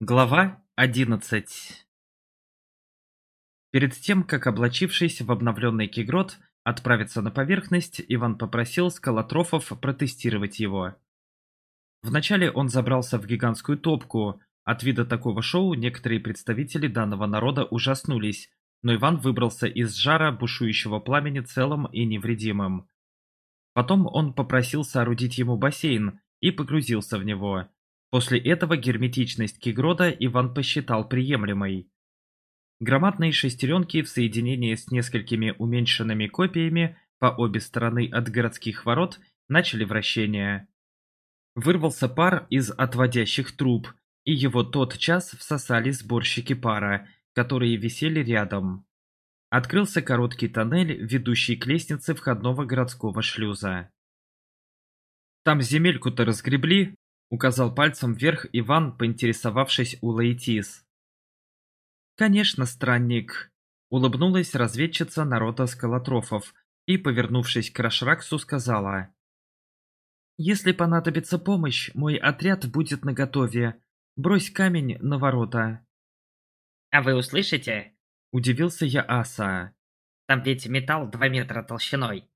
Глава 11 Перед тем, как облачившись в обновленный кигрот отправиться на поверхность, Иван попросил скалотрофов протестировать его. Вначале он забрался в гигантскую топку. От вида такого шоу некоторые представители данного народа ужаснулись, но Иван выбрался из жара бушующего пламени целым и невредимым. Потом он попросил соорудить ему бассейн и погрузился в него. После этого герметичность Кигрода Иван посчитал приемлемой. Громадные шестеренки в соединении с несколькими уменьшенными копиями по обе стороны от городских ворот начали вращение. Вырвался пар из отводящих труб, и его тот час всосали сборщики пара, которые висели рядом. Открылся короткий тоннель, ведущий к лестнице входного городского шлюза. «Там земельку-то разгребли?» — указал пальцем вверх Иван, поинтересовавшись у Лаэтис. «Конечно, странник», — улыбнулась разведчица народа скалотрофов и, повернувшись к Рашраксу, сказала. «Если понадобится помощь, мой отряд будет наготове. Брось камень на ворота». «А вы услышите?» — удивился я Аса. «Там ведь металл два метра толщиной».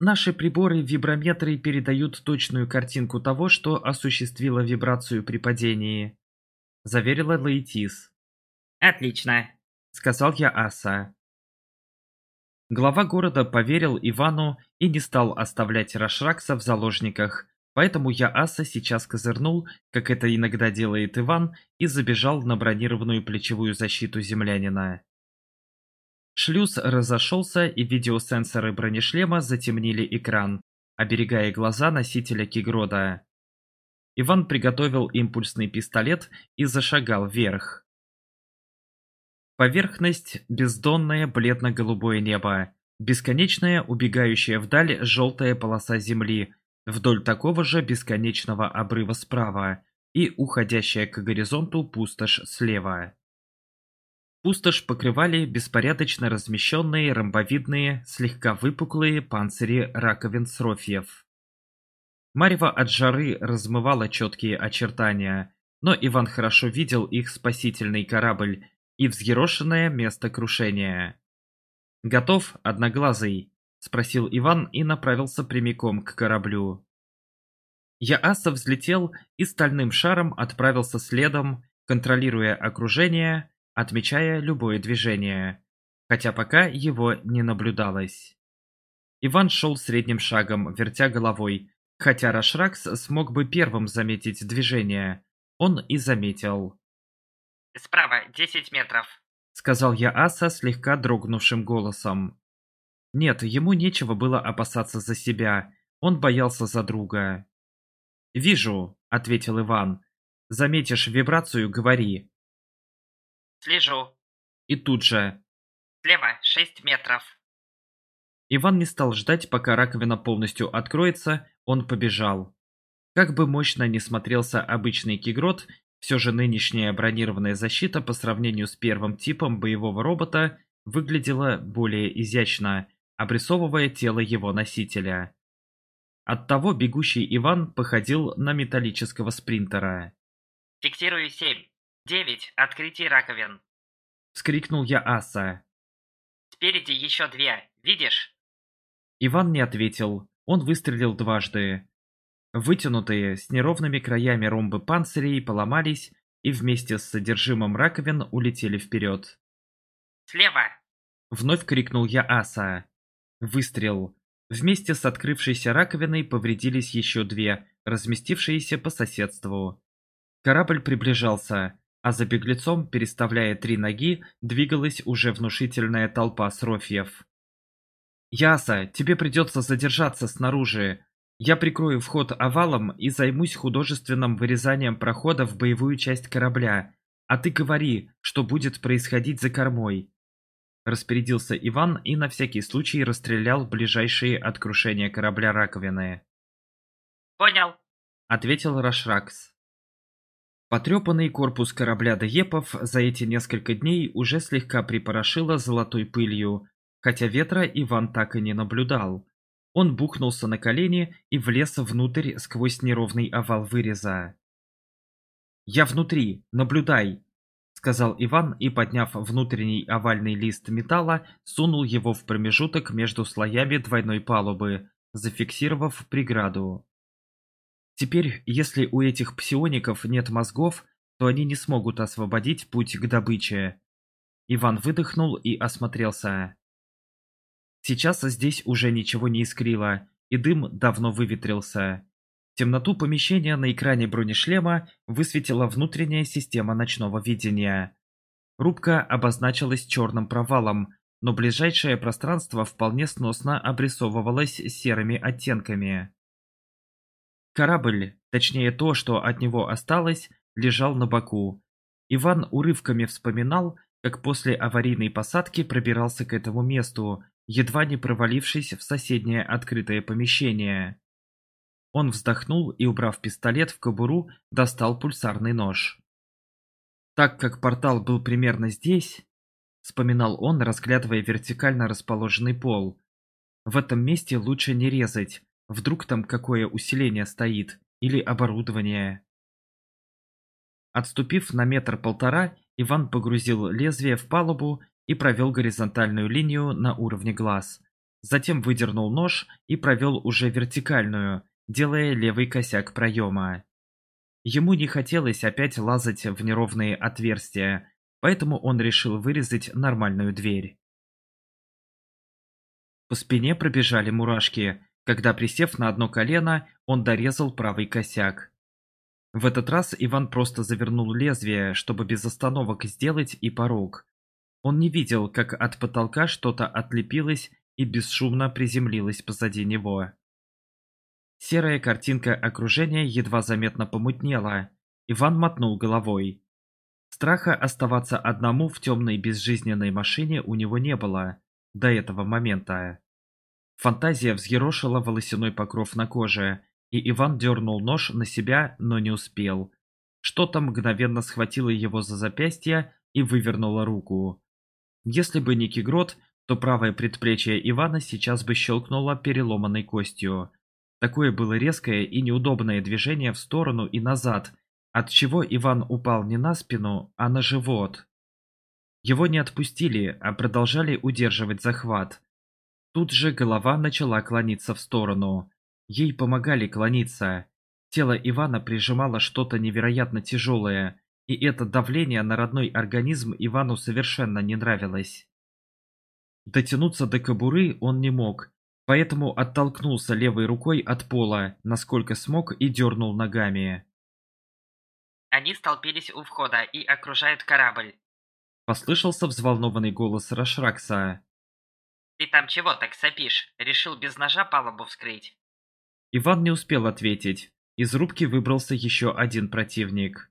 Наши приборы виброметры передают точную картинку того, что осуществило вибрацию при падении», — заверила Лаэтис. «Отлично», — сказал я Аса. Глава города поверил Ивану и не стал оставлять Рашракса в заложниках, поэтому я Аса сейчас козырнул, как это иногда делает Иван, и забежал на бронированную плечевую защиту землянина. Шлюз разошелся, и видеосенсоры бронешлема затемнили экран, оберегая глаза носителя Кигрода. Иван приготовил импульсный пистолет и зашагал вверх. Поверхность – бездонное бледно-голубое небо, бесконечная, убегающая вдаль желтая полоса земли, вдоль такого же бесконечного обрыва справа и уходящая к горизонту пустошь слева. Пустошь покрывали беспорядочно размещенные ромбовидные, слегка выпуклые панцири раковин срофьев. Марево от жары размывала четкие очертания, но Иван хорошо видел их спасительный корабль и взъерошенное место крушения. «Готов, одноглазый?» – спросил Иван и направился прямиком к кораблю. Яаса взлетел и стальным шаром отправился следом, контролируя окружение отмечая любое движение, хотя пока его не наблюдалось. Иван шел средним шагом, вертя головой, хотя Рашракс смог бы первым заметить движение. Он и заметил. «Справа, десять метров», — сказал я Аса слегка дрогнувшим голосом. Нет, ему нечего было опасаться за себя, он боялся за друга. «Вижу», — ответил Иван. «Заметишь вибрацию, говори. Слежу. И тут же. Слева шесть метров. Иван не стал ждать, пока раковина полностью откроется, он побежал. Как бы мощно ни смотрелся обычный кигрот, все же нынешняя бронированная защита по сравнению с первым типом боевого робота выглядела более изящно, обрисовывая тело его носителя. Оттого бегущий Иван походил на металлического спринтера. «Фиксирую семь. «Девять! Открытие раковин!» — вскрикнул я Аса. «Спереди еще две, видишь?» Иван не ответил. Он выстрелил дважды. Вытянутые, с неровными краями ромбы панцирей поломались и вместе с содержимым раковин улетели вперед. «Слева!» — вновь крикнул я Аса. Выстрел. Вместе с открывшейся раковиной повредились еще две, разместившиеся по соседству. Корабль приближался а за беглецом, переставляя три ноги, двигалась уже внушительная толпа срофьев. «Яса, тебе придется задержаться снаружи. Я прикрою вход овалом и займусь художественным вырезанием прохода в боевую часть корабля. А ты говори, что будет происходить за кормой». Распорядился Иван и на всякий случай расстрелял ближайшие от крушения корабля раковины. «Понял», — ответил Рашракс. Потрепанный корпус корабля «Даепов» за эти несколько дней уже слегка припорошило золотой пылью, хотя ветра Иван так и не наблюдал. Он бухнулся на колени и влез внутрь сквозь неровный овал выреза. «Я внутри, наблюдай!» — сказал Иван и, подняв внутренний овальный лист металла, сунул его в промежуток между слоями двойной палубы, зафиксировав преграду. Теперь, если у этих псиоников нет мозгов, то они не смогут освободить путь к добыче. Иван выдохнул и осмотрелся. Сейчас здесь уже ничего не искрило, и дым давно выветрился. Темноту помещения на экране бронешлема высветила внутренняя система ночного видения. Рубка обозначилась черным провалом, но ближайшее пространство вполне сносно обрисовывалось серыми оттенками. Корабль, точнее то, что от него осталось, лежал на боку. Иван урывками вспоминал, как после аварийной посадки пробирался к этому месту, едва не провалившись в соседнее открытое помещение. Он вздохнул и, убрав пистолет в кобуру, достал пульсарный нож. Так как портал был примерно здесь, вспоминал он, разглядывая вертикально расположенный пол, в этом месте лучше не резать, Вдруг там какое усиление стоит или оборудование. Отступив на метр-полтора, Иван погрузил лезвие в палубу и провел горизонтальную линию на уровне глаз. Затем выдернул нож и провел уже вертикальную, делая левый косяк проема. Ему не хотелось опять лазать в неровные отверстия, поэтому он решил вырезать нормальную дверь. По спине пробежали мурашки, когда, присев на одно колено, он дорезал правый косяк. В этот раз Иван просто завернул лезвие, чтобы без остановок сделать и порог. Он не видел, как от потолка что-то отлепилось и бесшумно приземлилось позади него. Серая картинка окружения едва заметно помутнела. Иван мотнул головой. Страха оставаться одному в темной безжизненной машине у него не было до этого момента. Фантазия взъерошила волосяной покров на коже, и Иван дернул нож на себя, но не успел. Что-то мгновенно схватило его за запястье и вывернуло руку. Если бы не Кигрот, то правое предплечье Ивана сейчас бы щелкнуло переломанной костью. Такое было резкое и неудобное движение в сторону и назад, от чего Иван упал не на спину, а на живот. Его не отпустили, а продолжали удерживать захват. Тут же голова начала клониться в сторону. Ей помогали клониться. Тело Ивана прижимало что-то невероятно тяжелое, и это давление на родной организм Ивану совершенно не нравилось. Дотянуться до кобуры он не мог, поэтому оттолкнулся левой рукой от пола, насколько смог, и дернул ногами. «Они столпились у входа и окружают корабль», — послышался взволнованный голос Рашракса. Ты там чего так сопишь? Решил без ножа палубу вскрыть? Иван не успел ответить. Из рубки выбрался еще один противник.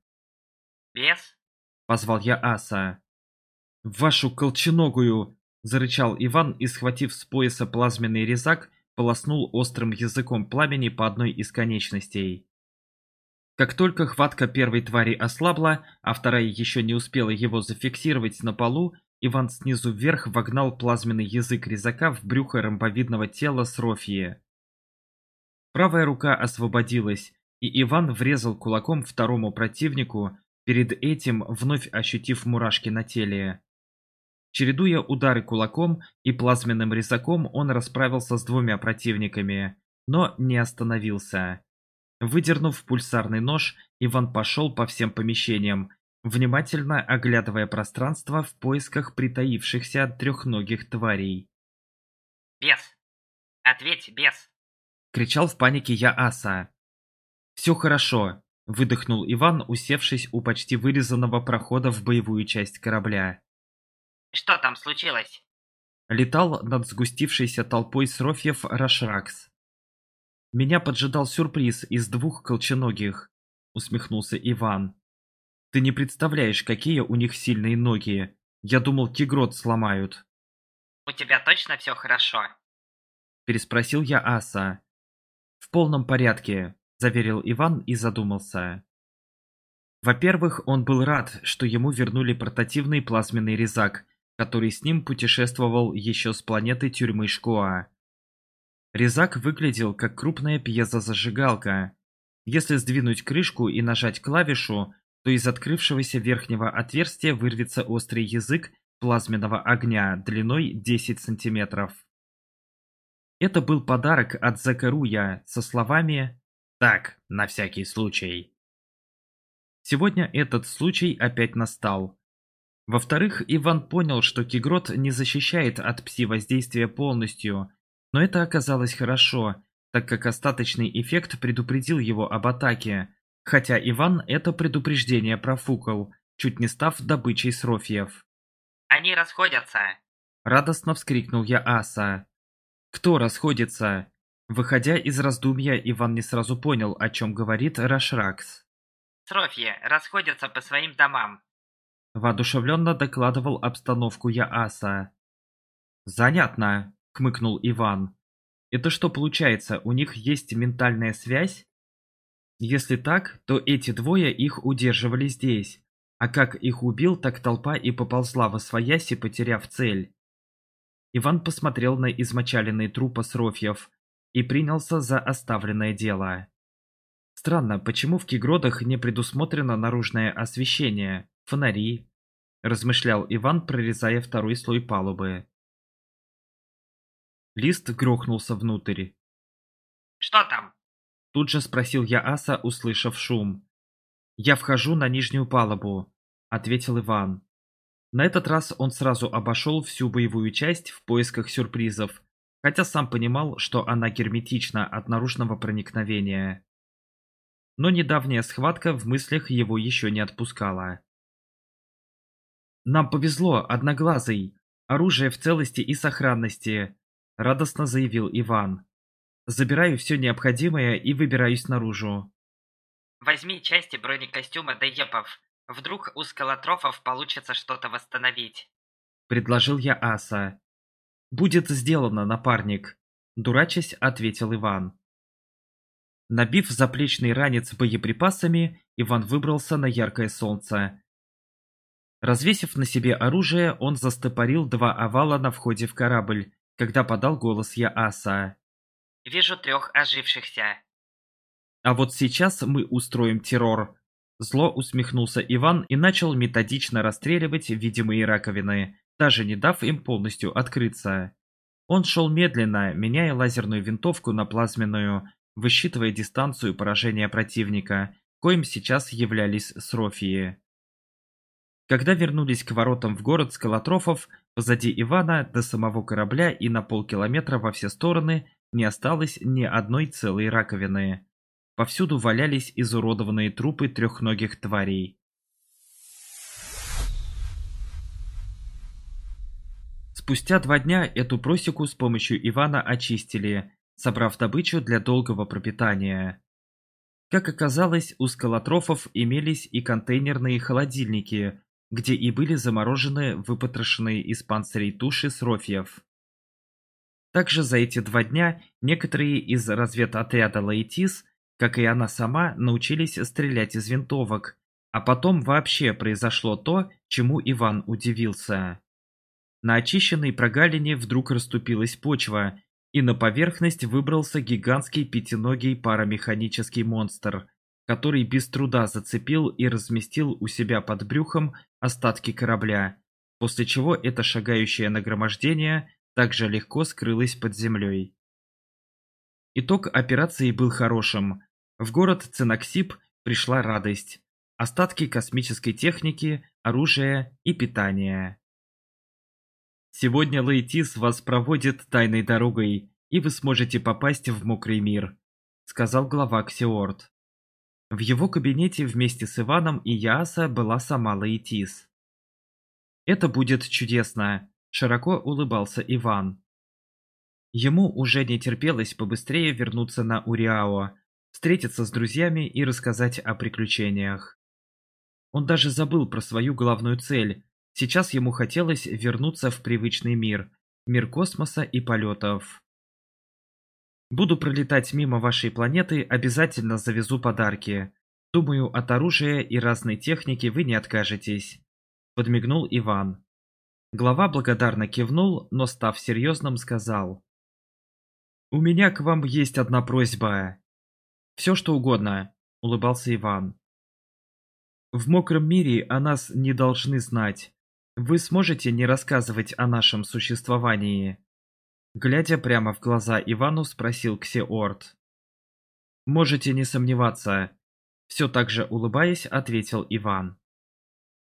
«Бес?» — позвал я аса. «Вашу колченогую!» — зарычал Иван и, схватив с пояса плазменный резак, полоснул острым языком пламени по одной из конечностей. Как только хватка первой твари ослабла, а вторая еще не успела его зафиксировать на полу, Иван снизу вверх вогнал плазменный язык резака в брюхо ромбовидного тела Срофии. Правая рука освободилась, и Иван врезал кулаком второму противнику, перед этим вновь ощутив мурашки на теле. Чередуя удары кулаком и плазменным резаком, он расправился с двумя противниками, но не остановился. Выдернув пульсарный нож, Иван пошел по всем помещениям, внимательно оглядывая пространство в поисках притаившихся трехногих тварей. «Бес! Ответь, бес!» — кричал в панике я Аса. «Все хорошо», — выдохнул Иван, усевшись у почти вырезанного прохода в боевую часть корабля. «Что там случилось?» Летал над сгустившейся толпой срофьев Рашракс. «Меня поджидал сюрприз из двух колченогих», — усмехнулся Иван. Ты не представляешь, какие у них сильные ноги. Я думал, тигрот сломают. У тебя точно все хорошо? Переспросил я Аса. В полном порядке, заверил Иван и задумался. Во-первых, он был рад, что ему вернули портативный плазменный резак, который с ним путешествовал еще с планеты тюрьмы Шкоа. Резак выглядел как крупная пьезозажигалка. Если сдвинуть крышку и нажать клавишу, то из открывшегося верхнего отверстия вырвется острый язык плазменного огня длиной 10 сантиметров. Это был подарок от Закаруя со словами «Так, на всякий случай». Сегодня этот случай опять настал. Во-вторых, Иван понял, что Кигрот не защищает от пси-воздействия полностью, но это оказалось хорошо, так как остаточный эффект предупредил его об атаке, Хотя Иван это предупреждение профукал, чуть не став добычей срофьев. «Они расходятся!» Радостно вскрикнул я Аса. «Кто расходится?» Выходя из раздумья, Иван не сразу понял, о чем говорит Рашракс. «Срофье, расходятся по своим домам!» Воодушевленно докладывал обстановку Яаса. «Занятно!» — кмыкнул Иван. «Это что получается, у них есть ментальная связь?» Если так, то эти двое их удерживали здесь. А как их убил, так толпа и поползла во свояси, потеряв цель. Иван посмотрел на измочаленный трупы Осрофьев и принялся за оставленное дело. Странно, почему в Кигродах не предусмотрено наружное освещение, фонари, размышлял Иван, прорезая второй слой палубы. Лист грохнулся внутрь. «Что там?» Тут же спросил я Аса, услышав шум. «Я вхожу на нижнюю палубу», — ответил Иван. На этот раз он сразу обошел всю боевую часть в поисках сюрпризов, хотя сам понимал, что она герметична от наружного проникновения. Но недавняя схватка в мыслях его еще не отпускала. «Нам повезло, одноглазый! Оружие в целости и сохранности!» — радостно заявил Иван. Забираю все необходимое и выбираюсь наружу. Возьми части бронекостюма Даепов. Вдруг у скалотрофов получится что-то восстановить. Предложил я Аса. Будет сделано, напарник. Дурачась, ответил Иван. Набив заплечный ранец боеприпасами, Иван выбрался на яркое солнце. Развесив на себе оружие, он застопорил два овала на входе в корабль, когда подал голос Яаса. Вижу трех ожившихся. А вот сейчас мы устроим террор. Зло усмехнулся Иван и начал методично расстреливать видимые раковины, даже не дав им полностью открыться. Он шел медленно, меняя лазерную винтовку на плазменную, высчитывая дистанцию поражения противника, коим сейчас являлись Срофии. Когда вернулись к воротам в город Скалотрофов, позади Ивана до самого корабля и на полкилометра во все стороны не осталось ни одной целой раковины. Повсюду валялись изуродованные трупы трехногих тварей. Спустя два дня эту просеку с помощью Ивана очистили, собрав добычу для долгого пропитания. Как оказалось, у скалотрофов имелись и контейнерные холодильники, где и были заморожены выпотрошенные из панцирей туши срофьев. Также за эти два дня некоторые из разведотряда Лаэтис, как и она сама, научились стрелять из винтовок. А потом вообще произошло то, чему Иван удивился. На очищенной прогалине вдруг расступилась почва, и на поверхность выбрался гигантский пятиногий парамеханический монстр, который без труда зацепил и разместил у себя под брюхом остатки корабля, после чего это шагающее нагромождение также легко скрылась под землей. Итог операции был хорошим. В город Ценоксип пришла радость. Остатки космической техники, оружия и питания. Сегодня Лейтис вас проводит тайной дорогой, и вы сможете попасть в мокрый мир, сказал глава Ксиорд. В его кабинете вместе с Иваном и Яаса была сама Лейтис. Это будет чудесно, Широко улыбался Иван. Ему уже не терпелось побыстрее вернуться на Уриао, встретиться с друзьями и рассказать о приключениях. Он даже забыл про свою главную цель. Сейчас ему хотелось вернуться в привычный мир, мир космоса и полетов. Буду пролетать мимо вашей планеты, обязательно завезу подарки. Думаю, от оружия и разной техники вы не откажетесь», — подмигнул Иван. Глава благодарно кивнул, но, став серьезным, сказал. «У меня к вам есть одна просьба». «Все что угодно», — улыбался Иван. «В мокром мире о нас не должны знать. Вы сможете не рассказывать о нашем существовании?» Глядя прямо в глаза Ивану, спросил Ксеорт. «Можете не сомневаться», — все так же улыбаясь, ответил Иван.